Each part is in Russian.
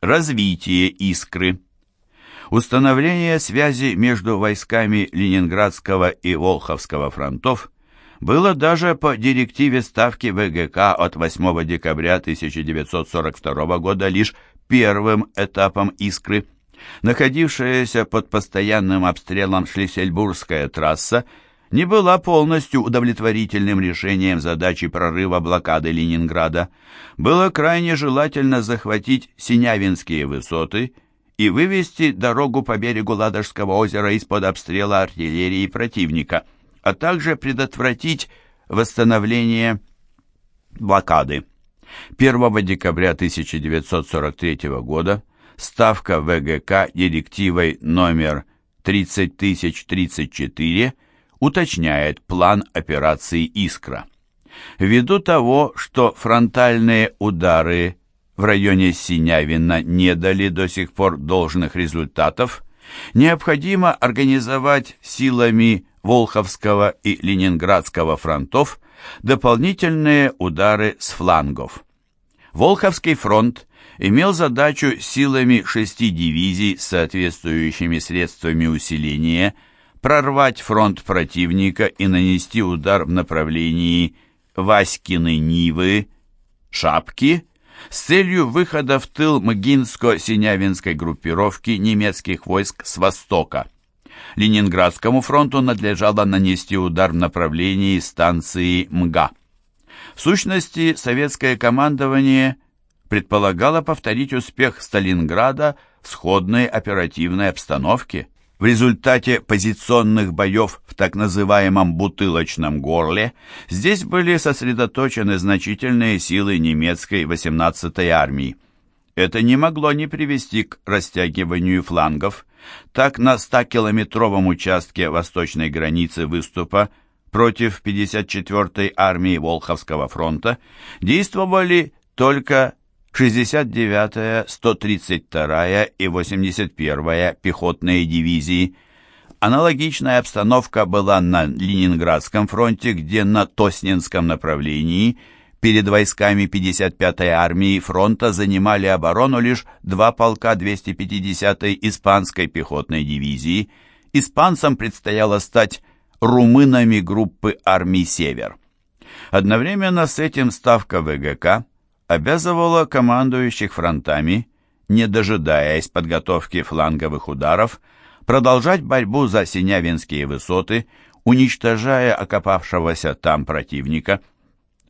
Развитие «Искры». Установление связи между войсками Ленинградского и Волховского фронтов было даже по директиве Ставки ВГК от 8 декабря 1942 года лишь первым этапом «Искры». Находившаяся под постоянным обстрелом Шлиссельбургская трасса не была полностью удовлетворительным решением задачи прорыва блокады Ленинграда. Было крайне желательно захватить Синявинские высоты и вывести дорогу по берегу Ладожского озера из-под обстрела артиллерии противника, а также предотвратить восстановление блокады. 1 декабря 1943 года Ставка ВГК директивой номер 30034 уточняет план операции «Искра». Ввиду того, что фронтальные удары в районе Синявина не дали до сих пор должных результатов, необходимо организовать силами Волховского и Ленинградского фронтов дополнительные удары с флангов. Волховский фронт имел задачу силами шести дивизий с соответствующими средствами усиления прорвать фронт противника и нанести удар в направлении Васькины Нивы, Шапки, с целью выхода в тыл Мгинско-Синявинской группировки немецких войск с востока. Ленинградскому фронту надлежало нанести удар в направлении станции МГА. В сущности, советское командование – предполагала повторить успех Сталинграда в сходной оперативной обстановке. В результате позиционных боев в так называемом «бутылочном горле» здесь были сосредоточены значительные силы немецкой 18-й армии. Это не могло не привести к растягиванию флангов. Так, на 100-километровом участке восточной границы выступа против 54-й армии Волховского фронта действовали только 69-я, 132-я и 81-я пехотные дивизии. Аналогичная обстановка была на Ленинградском фронте, где на Тоснинском направлении перед войсками 55-й армии фронта занимали оборону лишь два полка 250-й испанской пехотной дивизии. Испанцам предстояло стать румынами группы армий «Север». Одновременно с этим ставка ВГК – обязывала командующих фронтами, не дожидаясь подготовки фланговых ударов, продолжать борьбу за Синявинские высоты, уничтожая окопавшегося там противника.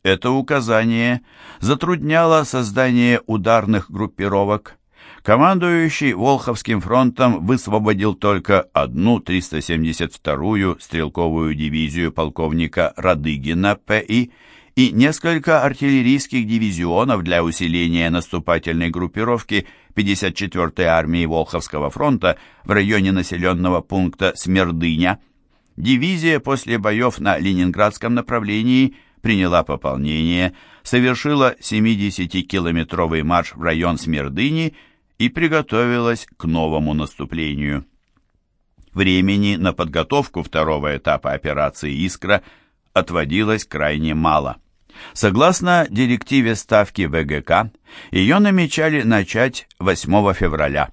Это указание затрудняло создание ударных группировок. Командующий Волховским фронтом высвободил только одну 372-ю стрелковую дивизию полковника Радыгина П.И., и несколько артиллерийских дивизионов для усиления наступательной группировки 54-й армии Волховского фронта в районе населенного пункта Смердыня. Дивизия после боев на Ленинградском направлении приняла пополнение, совершила 70-километровый марш в район Смердыни и приготовилась к новому наступлению. Времени на подготовку второго этапа операции «Искра» отводилось крайне мало. Согласно директиве Ставки ВГК, ее намечали начать 8 февраля.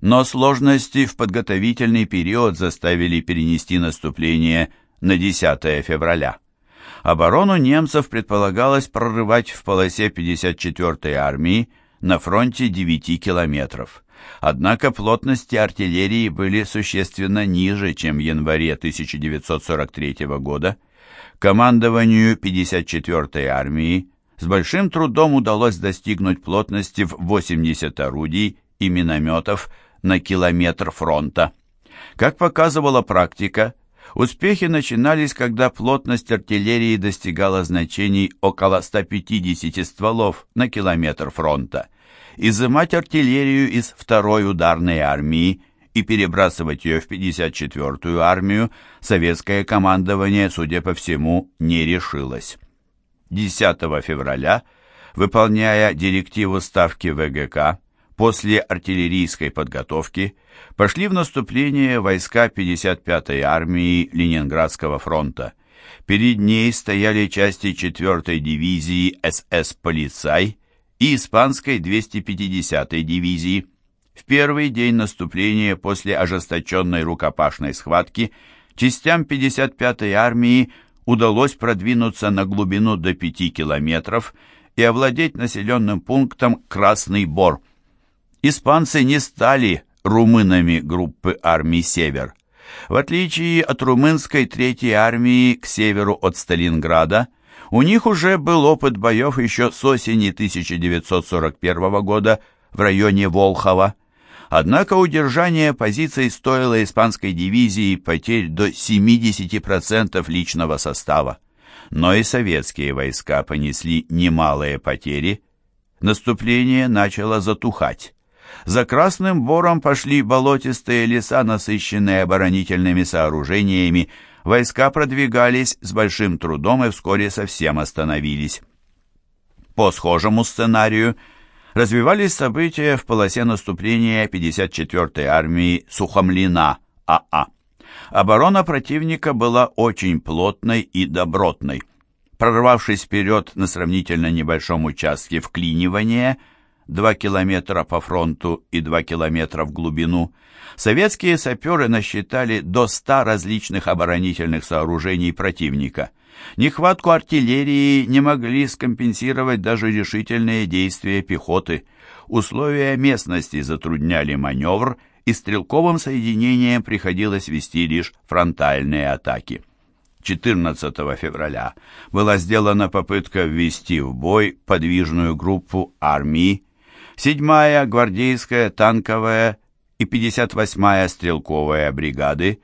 Но сложности в подготовительный период заставили перенести наступление на 10 февраля. Оборону немцев предполагалось прорывать в полосе 54-й армии на фронте 9 километров. Однако плотности артиллерии были существенно ниже, чем в январе 1943 года, командованию 54-й армии с большим трудом удалось достигнуть плотности в 80 орудий и минометов на километр фронта. Как показывала практика, успехи начинались, когда плотность артиллерии достигала значений около 150 стволов на километр фронта. Изымать артиллерию из второй ударной армии – и перебрасывать ее в 54-ю армию советское командование, судя по всему, не решилось. 10 февраля, выполняя директиву Ставки ВГК, после артиллерийской подготовки пошли в наступление войска 55-й армии Ленинградского фронта. Перед ней стояли части 4-й дивизии СС «Полицай» и испанской 250-й дивизии. В первый день наступления после ожесточенной рукопашной схватки частям 55-й армии удалось продвинуться на глубину до 5 километров и овладеть населенным пунктом Красный Бор. Испанцы не стали румынами группы армий «Север». В отличие от румынской третьей армии к северу от Сталинграда, у них уже был опыт боев еще с осени 1941 года в районе Волхова. Однако удержание позиций стоило испанской дивизии потерь до 70% личного состава. Но и советские войска понесли немалые потери. Наступление начало затухать. За Красным Бором пошли болотистые леса, насыщенные оборонительными сооружениями. Войска продвигались с большим трудом и вскоре совсем остановились. По схожему сценарию развивались события в полосе наступления 54-й армии Сухомлина АА. Оборона противника была очень плотной и добротной. Прорвавшись вперед на сравнительно небольшом участке вклинивания – 2 километра по фронту и 2 километра в глубину, советские саперы насчитали до 100 различных оборонительных сооружений противника. Нехватку артиллерии не могли скомпенсировать даже решительные действия пехоты. Условия местности затрудняли маневр, и стрелковым соединениям приходилось вести лишь фронтальные атаки. 14 февраля была сделана попытка ввести в бой подвижную группу армии 7-я гвардейская танковая и 58-я стрелковая бригады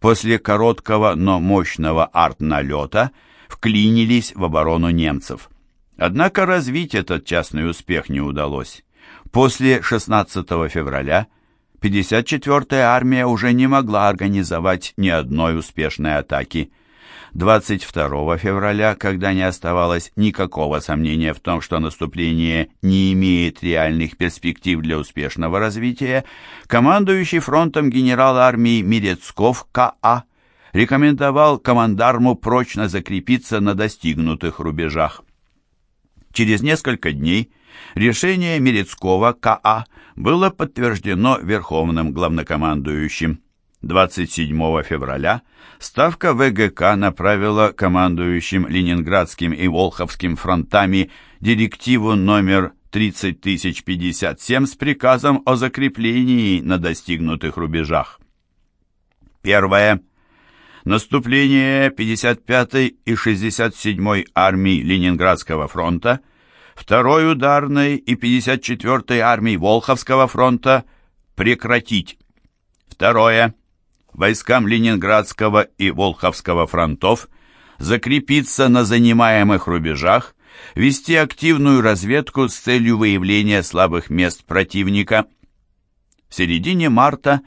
после короткого, но мощного артналета вклинились в оборону немцев. Однако развить этот частный успех не удалось. После 16 февраля 54-я армия уже не могла организовать ни одной успешной атаки. 22 февраля, когда не оставалось никакого сомнения в том, что наступление не имеет реальных перспектив для успешного развития, командующий фронтом генерал армии Мирецков К.А. рекомендовал командарму прочно закрепиться на достигнутых рубежах. Через несколько дней решение Мирецкого К.А. было подтверждено Верховным главнокомандующим. 27 февраля Ставка ВГК направила командующим Ленинградским и Волховским фронтами директиву номер 30057 с приказом о закреплении на достигнутых рубежах. Первое. Наступление 55-й и 67-й армий Ленинградского фронта, второй ударной и 54-й армий Волховского фронта прекратить. Второе войскам Ленинградского и Волховского фронтов закрепиться на занимаемых рубежах, вести активную разведку с целью выявления слабых мест противника. В середине марта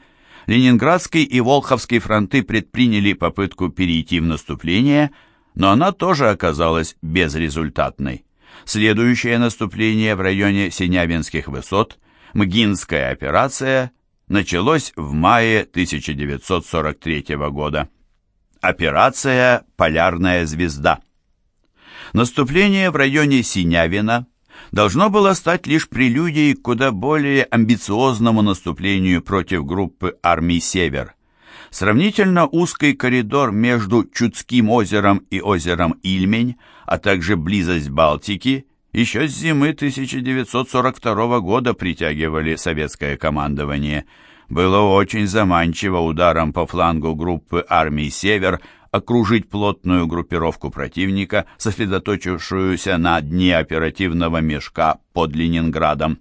Ленинградский и Волховский фронты предприняли попытку перейти в наступление, но она тоже оказалась безрезультатной. Следующее наступление в районе Синявинских высот, Мгинская операция – началось в мае 1943 года. Операция «Полярная звезда». Наступление в районе Синявина должно было стать лишь прелюдией к куда более амбициозному наступлению против группы армий «Север». Сравнительно узкий коридор между Чудским озером и озером Ильмень, а также близость Балтики – еще с зимы 1942 года притягивали советское командование. Было очень заманчиво ударом по флангу группы армий «Север» окружить плотную группировку противника, сосредоточившуюся на дне оперативного мешка под Ленинградом.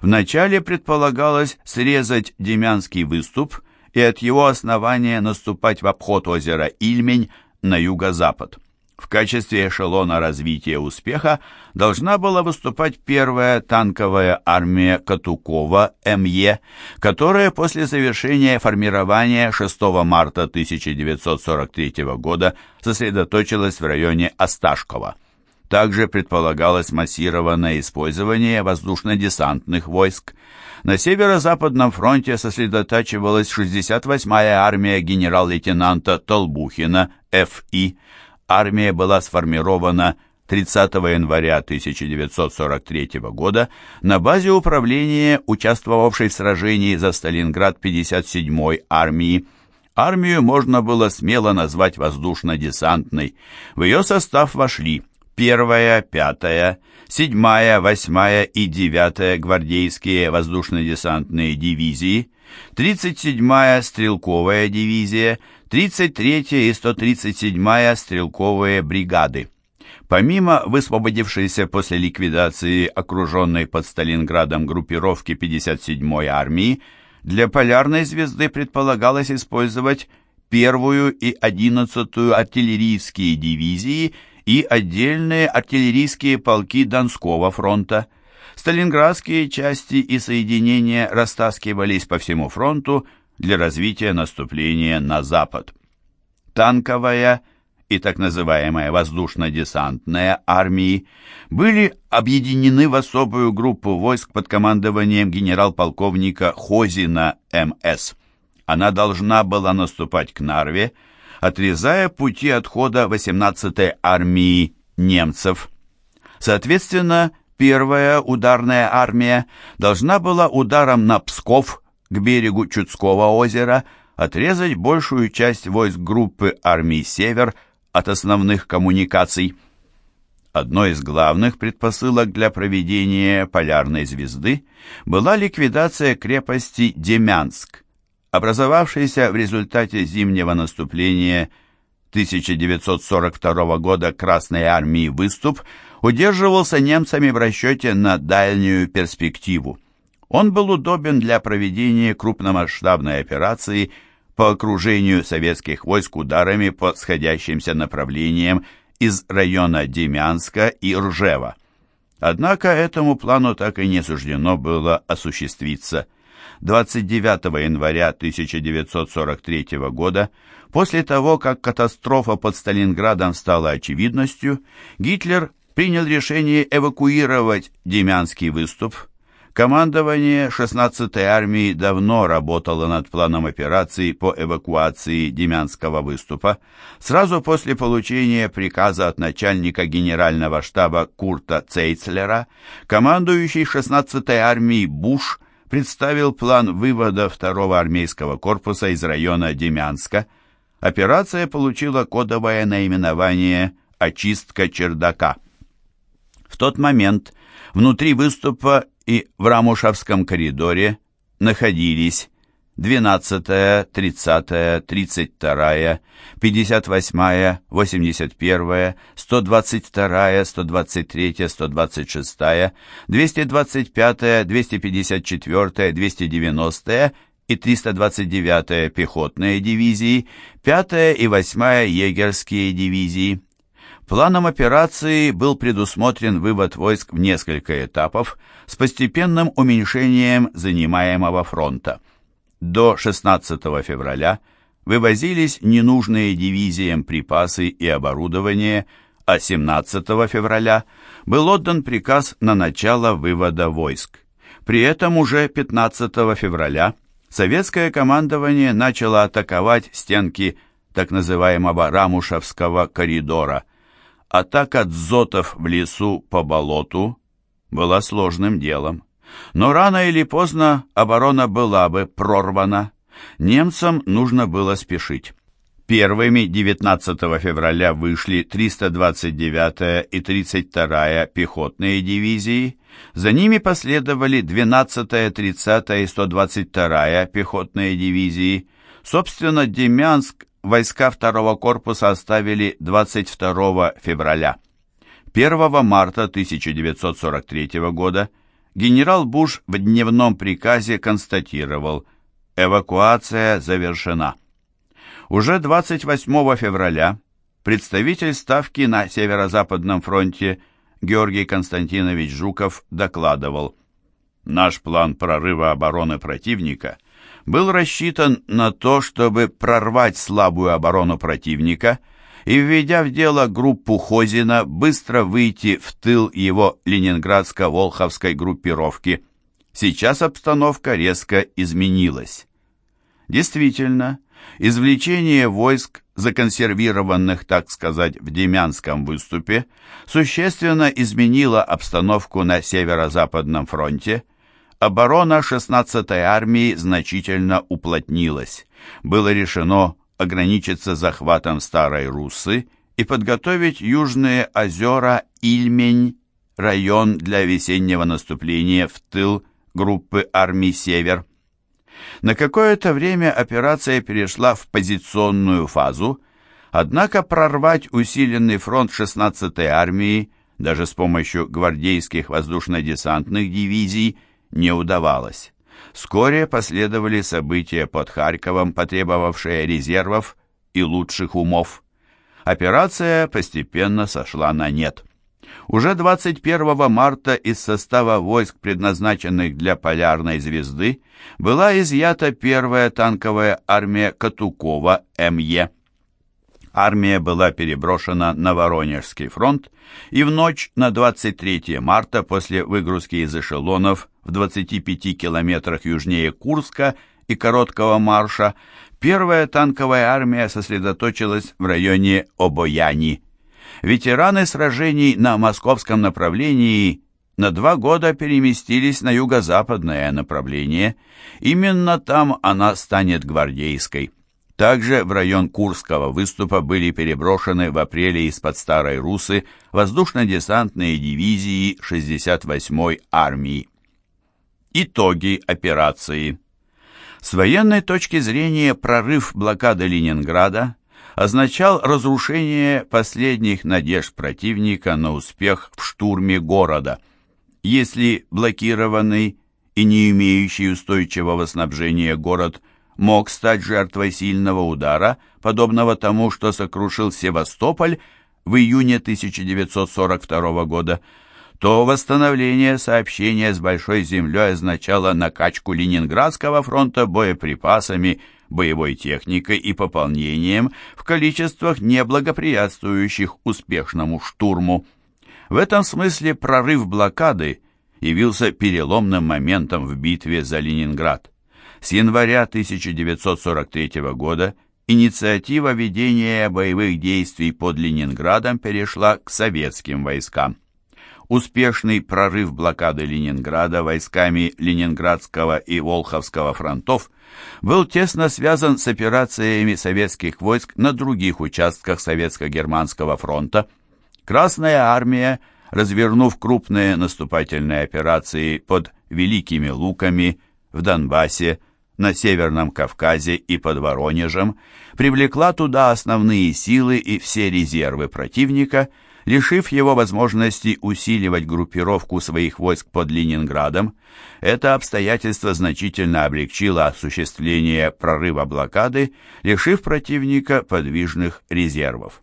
Вначале предполагалось срезать Демянский выступ и от его основания наступать в обход озера Ильмень на юго-запад. В качестве эшелона развития успеха должна была выступать первая танковая армия Катукова МЕ, которая после завершения формирования 6 марта 1943 года сосредоточилась в районе Осташкова. Также предполагалось массированное использование воздушно-десантных войск. На северо-западном фронте сосредотачивалась 68-я армия генерал-лейтенанта Толбухина, Ф.И., армия была сформирована 30 января 1943 года на базе управления, участвовавшей в сражении за Сталинград 57-й армии. Армию можно было смело назвать воздушно-десантной. В ее состав вошли 1-я, 5-я, 7-я, 8-я и 9-я гвардейские воздушно-десантные дивизии, 37-я стрелковая дивизия, 33-я и 137-я стрелковые бригады. Помимо высвободившейся после ликвидации окруженной под Сталинградом группировки 57-й армии, для полярной звезды предполагалось использовать первую и одиннадцатую артиллерийские дивизии и отдельные артиллерийские полки Донского фронта. Сталинградские части и соединения растаскивались по всему фронту для развития наступления на запад. Танковая и так называемая воздушно-десантная армии были объединены в особую группу войск под командованием генерал-полковника Хозина МС. Она должна была наступать к Нарве, отрезая пути отхода 18-й армии немцев. Соответственно, первая ударная армия должна была ударом на Псков к берегу Чудского озера отрезать большую часть войск группы армий «Север» от основных коммуникаций. Одной из главных предпосылок для проведения полярной звезды была ликвидация крепости Демянск, образовавшейся в результате зимнего наступления 1942 года Красной армии выступ удерживался немцами в расчете на дальнюю перспективу. Он был удобен для проведения крупномасштабной операции – по окружению советских войск ударами по сходящимся направлениям из района Демянска и Ржева. Однако этому плану так и не суждено было осуществиться. 29 января 1943 года, после того, как катастрофа под Сталинградом стала очевидностью, Гитлер принял решение эвакуировать Демянский выступ, Командование 16-й армии давно работало над планом операции по эвакуации Демянского выступа. Сразу после получения приказа от начальника генерального штаба Курта Цейцлера, командующий 16-й армией Буш представил план вывода 2-го армейского корпуса из района Демянска. Операция получила кодовое наименование «Очистка чердака». В тот момент внутри выступа и в Рамушевском коридоре находились 12, 30, 32, 58, 81, 122, 123, 126, 225, 254, 290 и 329 пехотные дивизии, 5 и 8 егерские дивизии. Планом операции был предусмотрен вывод войск в несколько этапов с постепенным уменьшением занимаемого фронта. До 16 февраля вывозились ненужные дивизиям припасы и оборудование, а 17 февраля был отдан приказ на начало вывода войск. При этом уже 15 февраля советское командование начало атаковать стенки так называемого Рамушевского коридора – Атака дзотов в лесу по болоту была сложным делом. Но рано или поздно оборона была бы прорвана. Немцам нужно было спешить. Первыми 19 февраля вышли 329-я и 32-я пехотные дивизии, за ними последовали 12-я, 30-я и 122-я пехотные дивизии. Собственно, Демянск войска второго корпуса оставили 22 февраля. 1 марта 1943 года генерал Буш в дневном приказе констатировал «Эвакуация завершена». Уже 28 февраля представитель Ставки на Северо-Западном фронте Георгий Константинович Жуков докладывал «Наш план прорыва обороны противника – был рассчитан на то, чтобы прорвать слабую оборону противника и, введя в дело группу Хозина, быстро выйти в тыл его ленинградско-волховской группировки. Сейчас обстановка резко изменилась. Действительно, извлечение войск, законсервированных, так сказать, в Демянском выступе, существенно изменила обстановку на Северо-Западном фронте. Оборона 16-й армии значительно уплотнилась. Было решено ограничиться захватом Старой Руссы и подготовить южные озера Ильмень, район для весеннего наступления в тыл группы армий «Север». На какое-то время операция перешла в позиционную фазу, однако прорвать усиленный фронт 16-й армии даже с помощью гвардейских воздушно-десантных дивизий не удавалось. Вскоре последовали события под Харьковом, потребовавшие резервов и лучших умов. Операция постепенно сошла на нет. Уже 21 марта из состава войск, предназначенных для полярной звезды, была изъята первая танковая армия Катукова МЕ. Армия была переброшена на Воронежский фронт, и в ночь на 23 марта после выгрузки из эшелонов в 25 километрах южнее Курска и короткого марша первая танковая армия сосредоточилась в районе Обояни. Ветераны сражений на московском направлении на два года переместились на юго-западное направление. Именно там она станет гвардейской. Также в район Курского выступа были переброшены в апреле из-под Старой Русы воздушно-десантные дивизии 68-й армии. Итоги операции. С военной точки зрения прорыв блокады Ленинграда означал разрушение последних надежд противника на успех в штурме города. Если блокированный и не имеющий устойчивого снабжения город мог стать жертвой сильного удара, подобного тому, что сокрушил Севастополь в июне 1942 года, то восстановление сообщения с Большой Землей означало накачку Ленинградского фронта боеприпасами, боевой техникой и пополнением в количествах, неблагоприятствующих успешному штурму. В этом смысле прорыв блокады явился переломным моментом в битве за Ленинград. С января 1943 года инициатива ведения боевых действий под Ленинградом перешла к советским войскам. Успешный прорыв блокады Ленинграда войсками Ленинградского и Волховского фронтов был тесно связан с операциями советских войск на других участках Советско-Германского фронта. Красная армия, развернув крупные наступательные операции под Великими Луками, в Донбассе, на Северном Кавказе и под Воронежем, привлекла туда основные силы и все резервы противника – лишив его возможности усиливать группировку своих войск под Ленинградом, это обстоятельство значительно облегчило осуществление прорыва блокады, лишив противника подвижных резервов.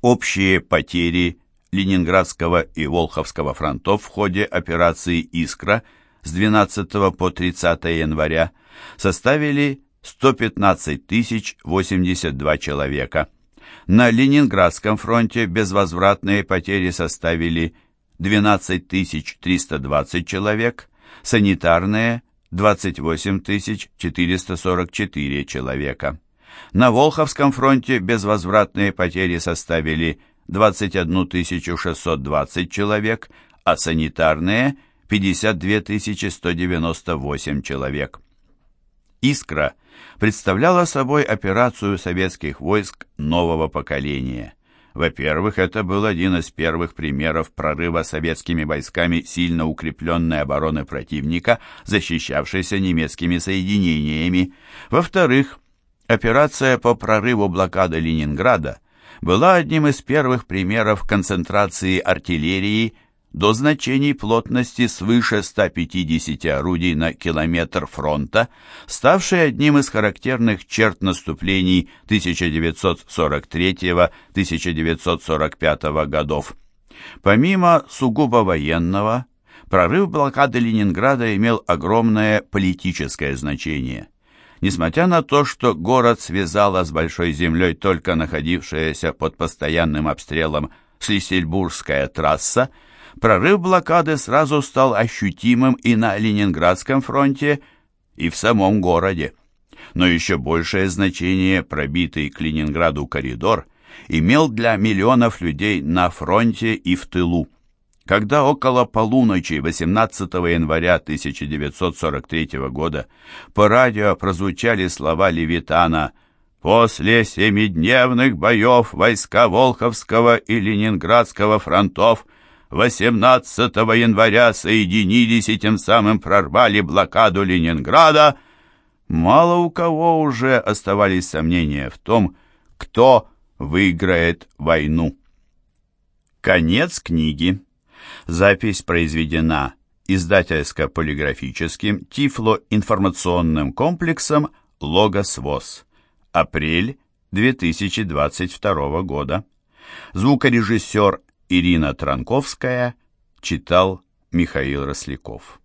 Общие потери Ленинградского и Волховского фронтов в ходе операции «Искра» с 12 по 30 января составили 115 082 человека – на Ленинградском фронте безвозвратные потери составили 12 320 человек, санитарные – 28 444 человека. На Волховском фронте безвозвратные потери составили 21 620 человек, а санитарные – 52 198 человек. «Искра» – представляла собой операцию советских войск нового поколения. Во-первых, это был один из первых примеров прорыва советскими войсками сильно укрепленной обороны противника, защищавшейся немецкими соединениями. Во-вторых, операция по прорыву блокады Ленинграда была одним из первых примеров концентрации артиллерии до значений плотности свыше 150 орудий на километр фронта, ставшей одним из характерных черт наступлений 1943-1945 годов. Помимо сугубо военного, прорыв блокады Ленинграда имел огромное политическое значение. Несмотря на то, что город связала с Большой землей только находившаяся под постоянным обстрелом Шлиссельбургская трасса, прорыв блокады сразу стал ощутимым и на Ленинградском фронте, и в самом городе. Но еще большее значение пробитый к Ленинграду коридор имел для миллионов людей на фронте и в тылу. Когда около полуночи 18 января 1943 года по радио прозвучали слова Левитана «После семидневных боев войска Волховского и Ленинградского фронтов 18 января соединились и тем самым прорвали блокаду Ленинграда», мало у кого уже оставались сомнения в том, кто выиграет войну. Конец книги. Запись произведена издательско-полиграфическим Тифло-информационным комплексом «Логос ВОЗ». Апрель 2022 года. Звукорежиссер Ирина Транковская читал Михаил Росляков.